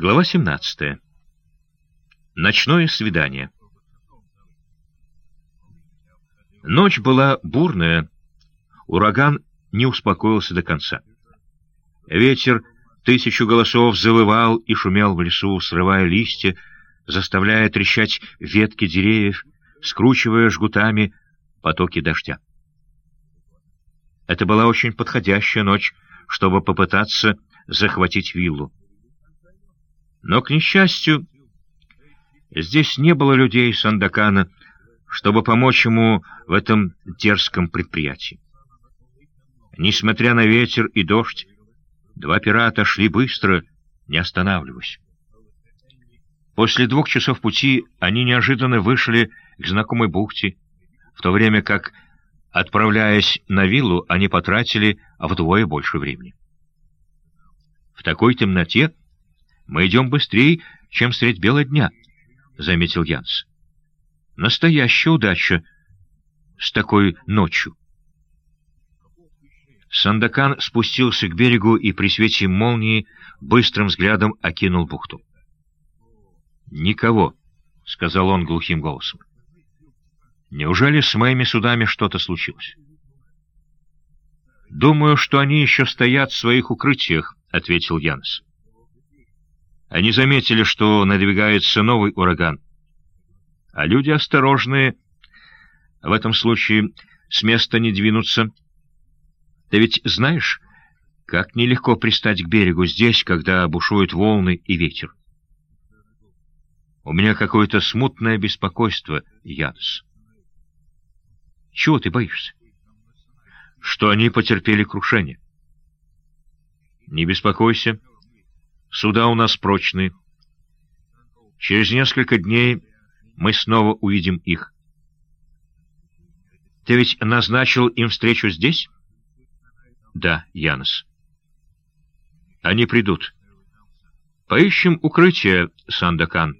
Глава 17. Ночное свидание. Ночь была бурная, ураган не успокоился до конца. Ветер тысячу голосов завывал и шумел в лесу, срывая листья, заставляя трещать ветки деревьев, скручивая жгутами потоки дождя. Это была очень подходящая ночь, чтобы попытаться захватить виллу. Но, к несчастью, здесь не было людей Сандакана, чтобы помочь ему в этом дерзком предприятии. Несмотря на ветер и дождь, два пирата шли быстро, не останавливаясь. После двух часов пути они неожиданно вышли к знакомой бухте, в то время как, отправляясь на виллу, они потратили вдвое больше времени. В такой темноте мы идем быстрее, чем средь бела дня, — заметил Янс. Настоящая удача с такой ночью. Сандакан спустился к берегу и при свете молнии быстрым взглядом окинул бухту. «Никого», — сказал он глухим голосом. «Неужели с моими судами что-то случилось?» «Думаю, что они еще стоят в своих укрытиях», — ответил Янс. Они заметили, что надвигается новый ураган. А люди осторожные в этом случае с места не двинутся. Ты ведь знаешь, как нелегко пристать к берегу здесь, когда бушуют волны и ветер. У меня какое-то смутное беспокойство, Янс. Чего ты боишься? Что они потерпели крушение. Не беспокойся. Суда у нас прочные. Через несколько дней мы снова увидим их. Ты ведь назначил им встречу здесь? Да, Янос. Они придут. Поищем укрытие, Сандакан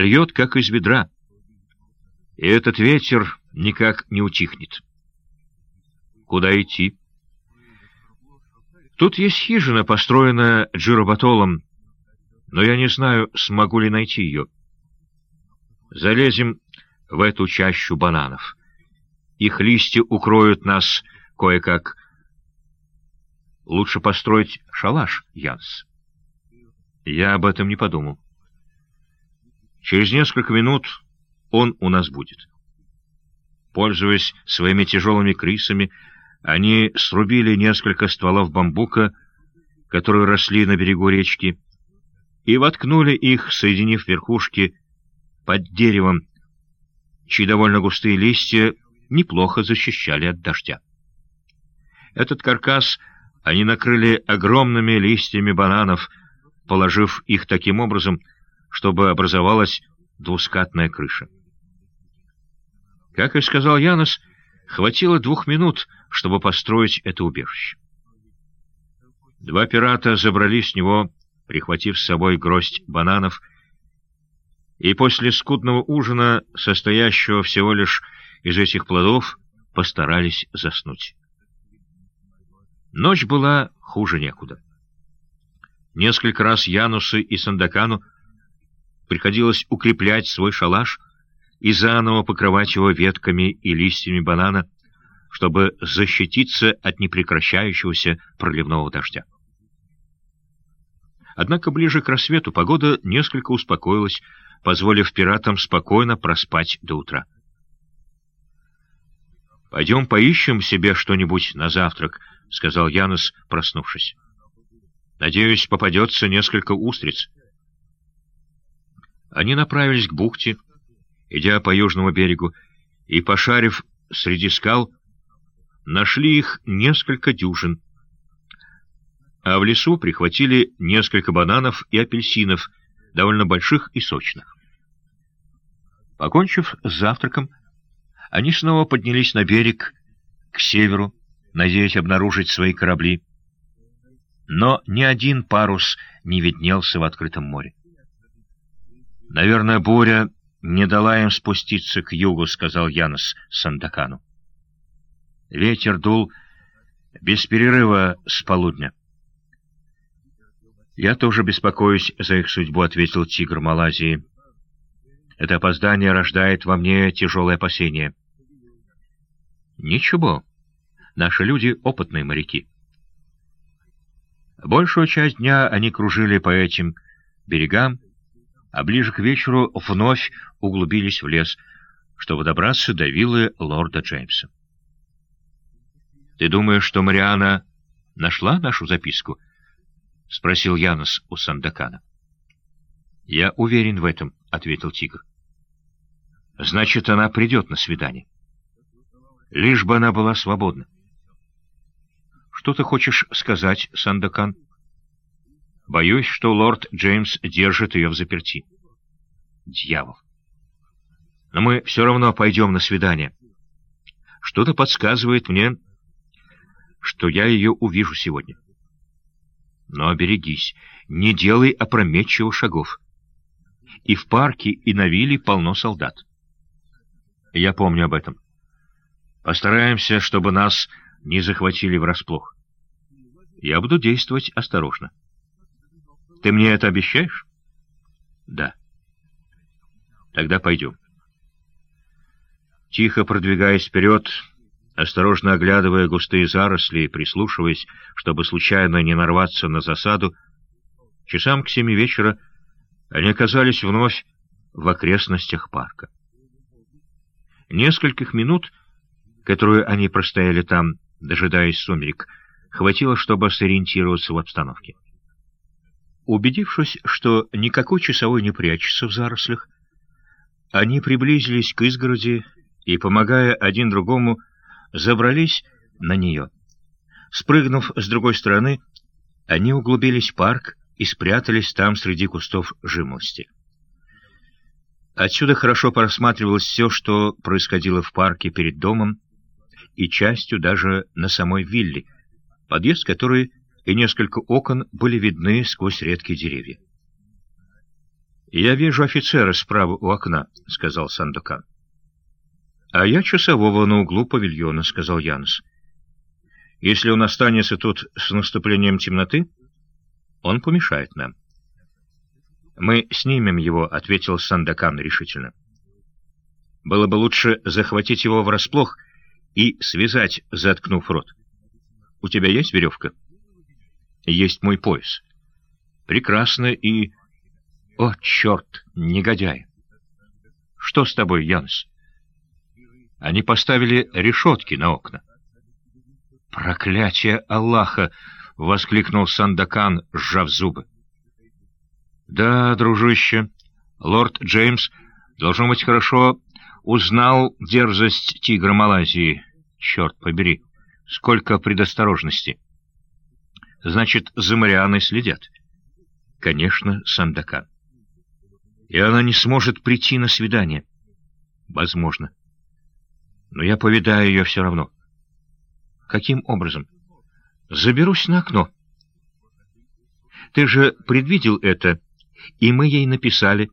льет, как из ведра. И этот ветер никак не утихнет. Куда идти? Тут есть хижина, построенная Джиробатолом, но я не знаю, смогу ли найти ее. Залезем в эту чащу бананов. Их листья укроют нас кое-как. Лучше построить шалаш, Янс. Я об этом не подумал. Через несколько минут он у нас будет. Пользуясь своими тяжелыми крисами, они срубили несколько стволов бамбука, которые росли на берегу речки, и воткнули их, соединив верхушки под деревом, чьи довольно густые листья неплохо защищали от дождя. Этот каркас они накрыли огромными листьями бананов, положив их таким образом, чтобы образовалась двускатная крыша. Как и сказал Янос, хватило двух минут, чтобы построить это убежище. Два пирата забрались с него, прихватив с собой гроздь бананов, и после скудного ужина, состоящего всего лишь из этих плодов, постарались заснуть. Ночь была хуже некуда. Несколько раз Янусу и Сандакану приходилось укреплять свой шалаш и заново покрывать его ветками и листьями банана, чтобы защититься от непрекращающегося проливного дождя. Однако ближе к рассвету погода несколько успокоилась, позволив пиратам спокойно проспать до утра. «Пойдем поищем себе что-нибудь на завтрак», — сказал Янос, проснувшись. «Надеюсь, попадется несколько устриц». Они направились к бухте, идя по южному берегу, и, пошарив среди скал, нашли их несколько дюжин. А в лесу прихватили несколько бананов и апельсинов, довольно больших и сочных. Покончив с завтраком, они снова поднялись на берег, к северу, надеясь обнаружить свои корабли. Но ни один парус не виднелся в открытом море. «Наверное, буря не дала им спуститься к югу», — сказал Янос Сандакану. Ветер дул без перерыва с полудня. «Я тоже беспокоюсь за их судьбу», — ответил тигр Малайзии. «Это опоздание рождает во мне тяжелое опасение». «Ничего, наши люди — опытные моряки». Большую часть дня они кружили по этим берегам, а ближе к вечеру вновь углубились в лес, чтобы добраться до виллы лорда Джеймса. «Ты думаешь, что Мариана нашла нашу записку?» — спросил Янос у Сандакана. «Я уверен в этом», — ответил тигр. «Значит, она придет на свидание. Лишь бы она была свободна». «Что ты хочешь сказать, Сандакан?» «Боюсь, что лорд Джеймс держит ее в заперти». «Дьявол! Но мы все равно пойдем на свидание. Что-то подсказывает мне, что я ее увижу сегодня». Но берегись, не делай опрометчивых шагов. И в парке, и на вилле полно солдат. Я помню об этом. Постараемся, чтобы нас не захватили врасплох. Я буду действовать осторожно. Ты мне это обещаешь? Да. Тогда пойдем. Тихо продвигаясь вперед, Осторожно оглядывая густые заросли и прислушиваясь, чтобы случайно не нарваться на засаду, часам к семи вечера они оказались вновь в окрестностях парка. Нескольких минут, которые они простояли там, дожидаясь сумерек, хватило, чтобы сориентироваться в обстановке. Убедившись, что никакой часовой не прячется в зарослях, они приблизились к изгороди и, помогая один другому, забрались на нее. Спрыгнув с другой стороны, они углубились в парк и спрятались там среди кустов жимолости. Отсюда хорошо просматривалось все, что происходило в парке перед домом и частью даже на самой вилле, подъезд которой и несколько окон были видны сквозь редкие деревья. «Я вижу офицера справа у окна», — сказал Сандукан. «А я часового на углу павильона», — сказал Янос. «Если он останется тут с наступлением темноты, он помешает нам». «Мы снимем его», — ответил Сандакан решительно. «Было бы лучше захватить его врасплох и связать, заткнув рот. У тебя есть веревка?» «Есть мой пояс». «Прекрасно и...» «О, черт, негодяй!» «Что с тобой, Янос?» Они поставили решетки на окна. «Проклятие Аллаха!» — воскликнул Сандакан, сжав зубы. «Да, дружище, лорд Джеймс, должно быть, хорошо узнал дерзость тигра Малайзии. Черт побери, сколько предосторожности!» «Значит, за Марианой следят?» «Конечно, Сандакан. И она не сможет прийти на свидание?» «Возможно» но я повидаю ее все равно. Каким образом? Заберусь на окно. Ты же предвидел это, и мы ей написали,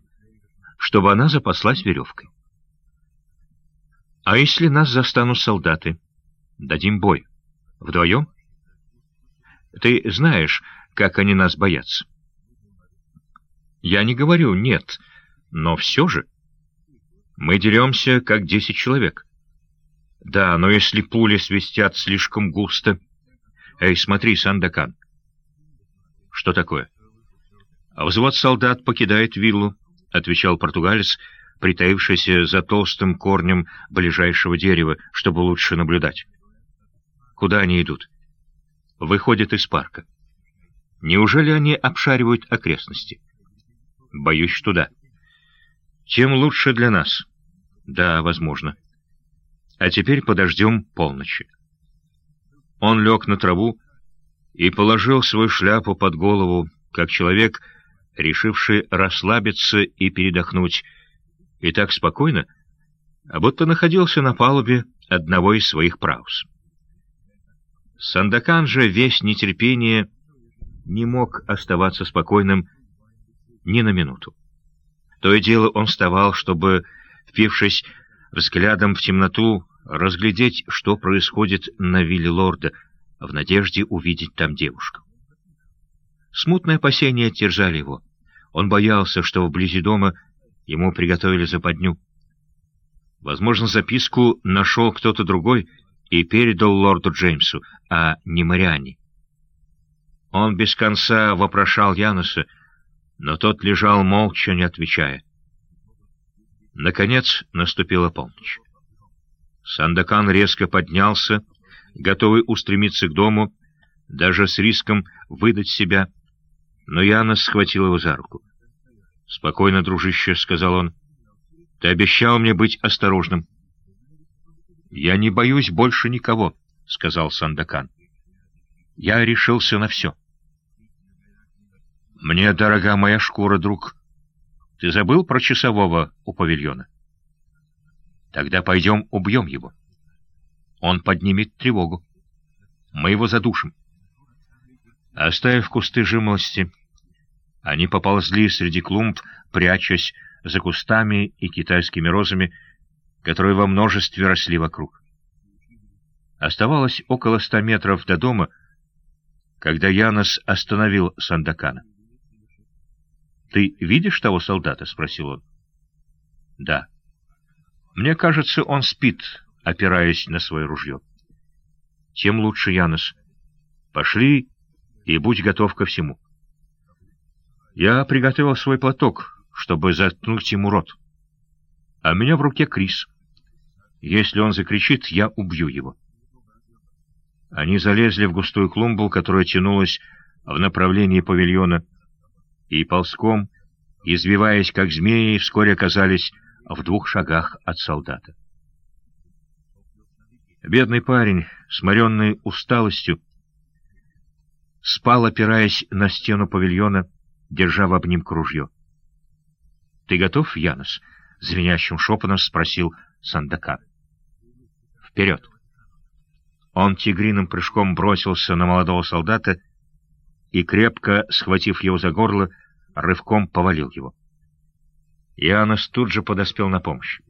чтобы она запаслась веревкой. А если нас застанут солдаты? Дадим бой. Вдвоем? Ты знаешь, как они нас боятся. Я не говорю «нет», но все же. Мы деремся, как десять человек. Да, но если пули свистят слишком густо... Эй, смотри, Сандакан. Что такое? А взвод солдат покидает виллу, — отвечал португалец, притаившийся за толстым корнем ближайшего дерева, чтобы лучше наблюдать. Куда они идут? Выходят из парка. Неужели они обшаривают окрестности? Боюсь, что да. Тем лучше для нас. Да, возможно. А теперь подождем полночи. Он лег на траву и положил свою шляпу под голову, как человек, решивший расслабиться и передохнуть, и так спокойно, а будто находился на палубе одного из своих праус. Сандакан же весь нетерпение не мог оставаться спокойным ни на минуту. То и дело он вставал, чтобы, впившись взглядом в темноту, разглядеть, что происходит на вилле лорда, в надежде увидеть там девушку. Смутные опасения терзали его. Он боялся, что вблизи дома ему приготовили западню. Возможно, записку нашел кто-то другой и передал лорду Джеймсу, а не Марианне. Он без конца вопрошал Яноса, но тот лежал молча, не отвечая. Наконец наступила полночь. Сандакан резко поднялся, готовый устремиться к дому, даже с риском выдать себя, но Янос схватил его за руку. «Спокойно, дружище», — сказал он, — «ты обещал мне быть осторожным». «Я не боюсь больше никого», — сказал Сандакан. «Я решился на все». «Мне дорога моя шкура, друг. Ты забыл про часового у павильона?» «Тогда пойдем убьем его. Он поднимет тревогу. Мы его задушим». Оставив кусты жимолости, они поползли среди клумб, прячась за кустами и китайскими розами, которые во множестве росли вокруг. Оставалось около ста метров до дома, когда Янос остановил Сандакана. «Ты видишь того солдата?» — спросил он. «Да. Мне кажется, он спит, опираясь на свое ружье. Тем лучше, Янос. Пошли и будь готов ко всему». Я приготовил свой платок, чтобы заткнуть ему рот. А у меня в руке Крис. Если он закричит, я убью его. Они залезли в густую клумбу, которая тянулась в направлении павильона, и ползком, извиваясь как змеи, вскоре оказались в двух шагах от солдата. Бедный парень, сморенный усталостью, спал, опираясь на стену павильона, держа в обнимку ружье. — Ты готов, Янос? — звенящим шепотом спросил Сандакан. — Вперед! Он тигриным прыжком бросился на молодого солдата и, крепко схватив его за горло, рывком повалил его. Янос тут же подоспел на помощь.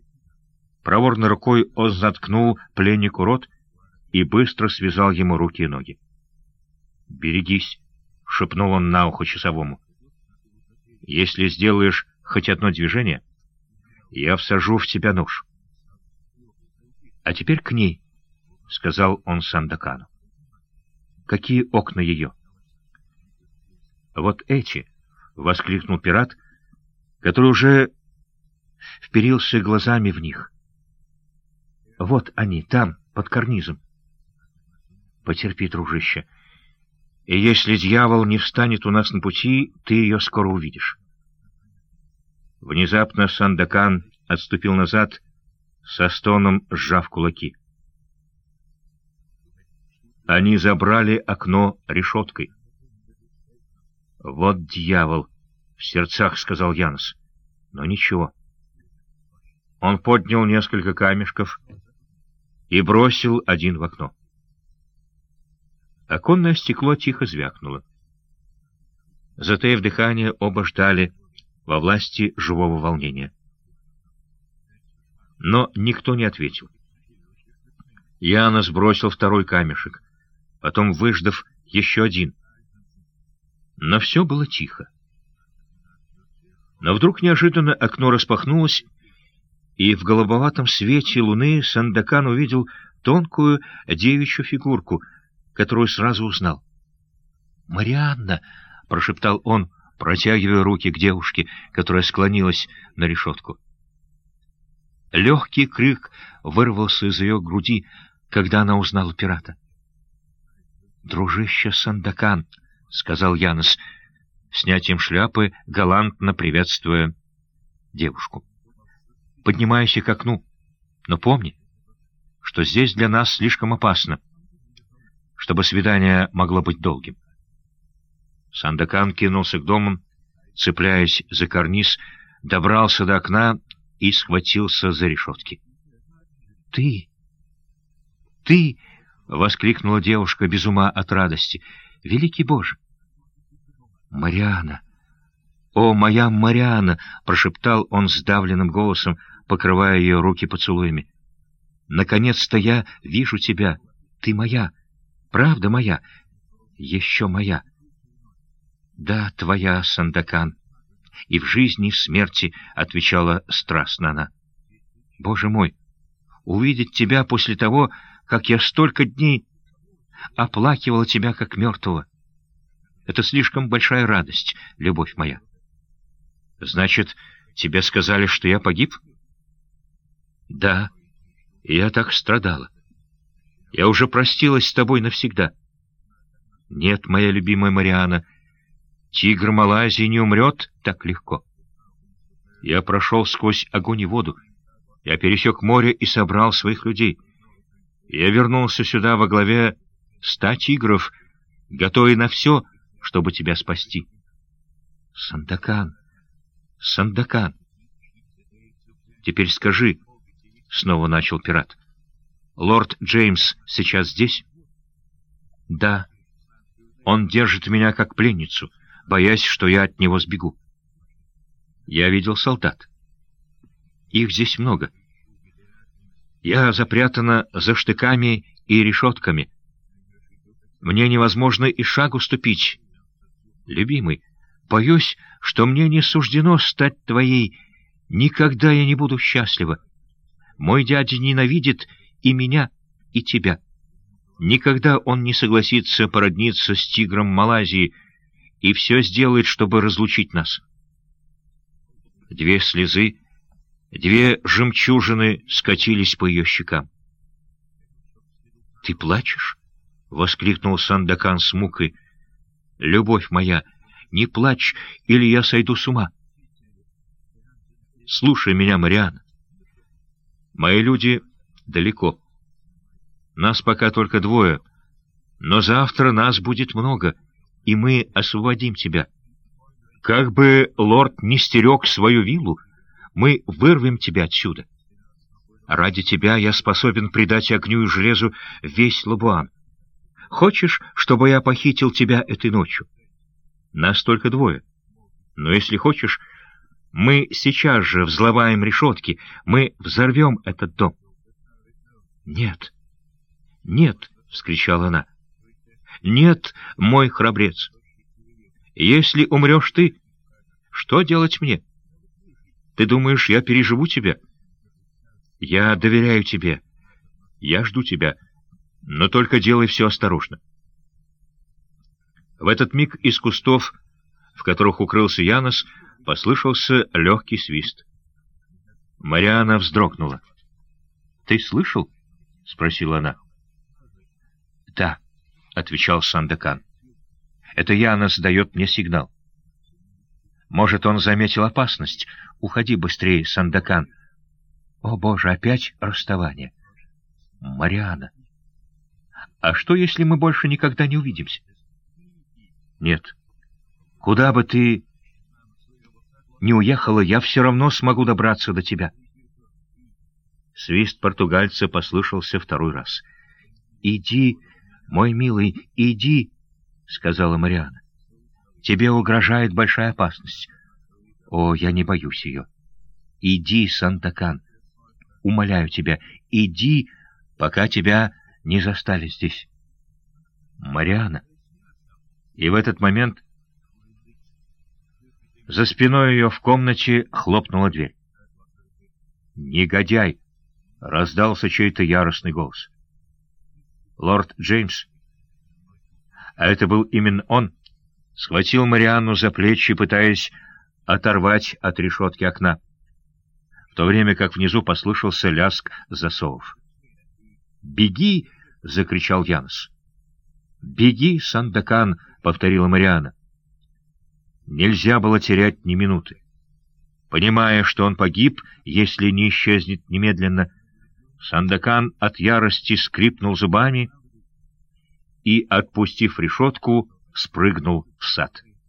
Проворной рукой он заткнул пленнику рот и быстро связал ему руки и ноги. «Берегись!» — шепнул он на ухо часовому. Если сделаешь хоть одно движение, я всажу в тебя нож. — А теперь к ней, — сказал он Сандакану. — Какие окна ее? — Вот эти, — воскликнул пират, который уже вперился глазами в них. — Вот они, там, под карнизом. — Потерпи, дружище, — и если дьявол не встанет у нас на пути, ты ее скоро увидишь. Внезапно Сандакан отступил назад, со стоном сжав кулаки. Они забрали окно решеткой. «Вот дьявол!» — в сердцах сказал Янс. «Но ничего». Он поднял несколько камешков и бросил один в окно. Оконное стекло тихо звякнуло. Затаив дыхание, оба ждали во власти живого волнения. Но никто не ответил. Яна сбросил второй камешек, потом, выждав, еще один. Но все было тихо. Но вдруг неожиданно окно распахнулось, и в голубоватом свете луны Сандакан увидел тонкую девичью фигурку — которую сразу узнал. «Марианна!» — прошептал он, протягивая руки к девушке, которая склонилась на решетку. Легкий крик вырвался из ее груди, когда она узнала пирата. «Дружище Сандакан!» — сказал Янос, снятием шляпы, галантно приветствуя девушку. «Поднимайся к окну, но помни, что здесь для нас слишком опасно» чтобы свидание могло быть долгим. Сандакан кинулся к дому, цепляясь за карниз, добрался до окна и схватился за решетки. — Ты! Ты! — воскликнула девушка без ума от радости. — Великий Боже! — Мариана! О, моя Мариана! — прошептал он сдавленным голосом, покрывая ее руки поцелуями. — Наконец-то я вижу тебя! Ты моя! — Правда моя, еще моя. «Да, твоя, Сандакан. И в жизни, и в смерти», — отвечала страстно она. «Боже мой, увидеть тебя после того, как я столько дней оплакивала тебя как мертвого. Это слишком большая радость, любовь моя. Значит, тебе сказали, что я погиб? Да, я так страдала. Я уже простилась с тобой навсегда. Нет, моя любимая Мариана, тигр Малайзии не умрет так легко. Я прошел сквозь огонь и воду. Я пересек море и собрал своих людей. Я вернулся сюда во главе ста тигров, готовый на все, чтобы тебя спасти. Сандакан, Сандакан. Теперь скажи, — снова начал пират, — лорд Джеймс сейчас здесь? Да. Он держит меня как пленницу, боясь, что я от него сбегу. Я видел солдат. Их здесь много. Я запрятана за штыками и решетками. Мне невозможно и шагу ступить. Любимый, боюсь, что мне не суждено стать твоей. Никогда я не буду счастлива. Мой дядя ненавидит и меня, и тебя. Никогда он не согласится породниться с тигром Малайзии и все сделает, чтобы разлучить нас. Две слезы, две жемчужины скатились по ее щекам. — Ты плачешь? — воскликнул Сандакан с мукой. — Любовь моя, не плачь, или я сойду с ума. Слушай меня, Мариан. Мои люди далеко. Нас пока только двое, но завтра нас будет много, и мы освободим тебя. Как бы лорд не стерег свою виллу, мы вырвем тебя отсюда. Ради тебя я способен предать огню и железу весь Лабуан. Хочешь, чтобы я похитил тебя этой ночью? Нас только двое. Но если хочешь, мы сейчас же взломаем решетки, мы взорвем этот дом. — Нет, нет, — вскричала она. — Нет, мой храбрец. Если умрешь ты, что делать мне? Ты думаешь, я переживу тебя? Я доверяю тебе. Я жду тебя. Но только делай все осторожно. В этот миг из кустов, в которых укрылся Янос, послышался легкий свист. Мариана вздрогнула. — Ты слышал? — спросила она. — Да, — отвечал Сандакан. — Это Янос дает мне сигнал. Может, он заметил опасность. Уходи быстрее, Сандакан. О, Боже, опять расставание. Мариана. А что, если мы больше никогда не увидимся? Нет. Куда бы ты не уехала, я все равно смогу добраться до тебя. Свист португальца послышался второй раз. «Иди, мой милый, иди!» — сказала Мариана. «Тебе угрожает большая опасность. О, я не боюсь ее. Иди, Сантакан. Умоляю тебя, иди, пока тебя не застали здесь. Мариана!» И в этот момент за спиной ее в комнате хлопнула дверь. «Негодяй!» — раздался чей-то яростный голос. Лорд Джеймс, а это был именно он, схватил Марианну за плечи, пытаясь оторвать от решетки окна, в то время как внизу послышался ляск засовов. «Беги!» — закричал Янос. «Беги, Сандакан!» — повторила Мариана. Нельзя было терять ни минуты. Понимая, что он погиб, если не исчезнет немедленно, Сандакан от ярости скрипнул зубами и, отпустив решетку, спрыгнул в сад.